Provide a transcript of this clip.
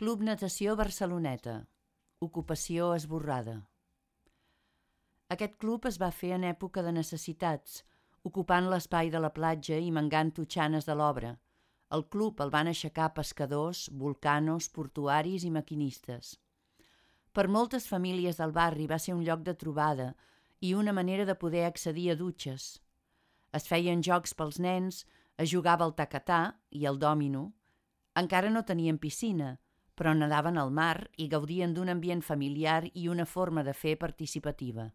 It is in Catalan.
Club Natació Barceloneta. Ocupació esborrada. Aquest club es va fer en època de necessitats, ocupant l'espai de la platja i mangant totxanes de l'obra. El club el van aixecar pescadors, volcanos, portuaris i maquinistes. Per moltes famílies del barri va ser un lloc de trobada i una manera de poder accedir a dutxes. Es feien jocs pels nens, es jugava al tacatà i el dòmino. Encara no tenien piscina, però nadaven al mar i gaudien d'un ambient familiar i una forma de fer participativa.